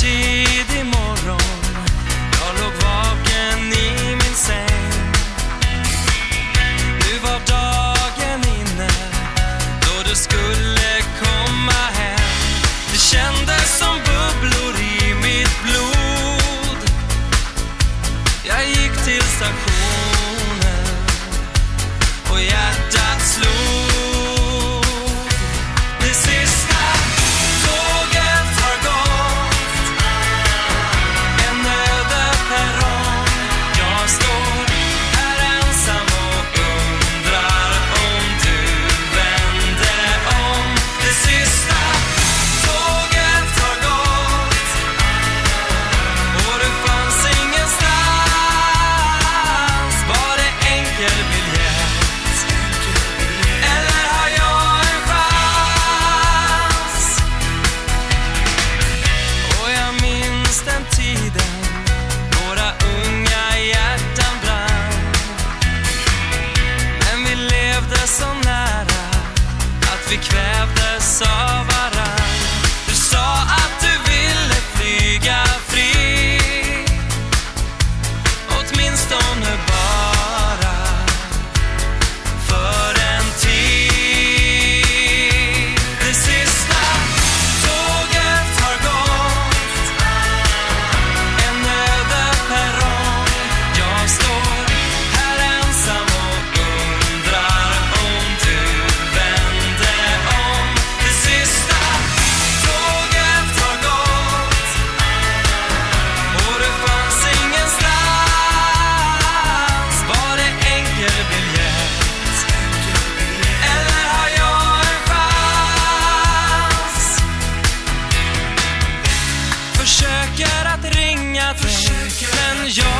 tidig morgon. Jag låg vaken i min säng. Nu var dagen inne då du skulle komma hem. Det kändes som bubblor i mitt blod. Jag gick till stationen Men jag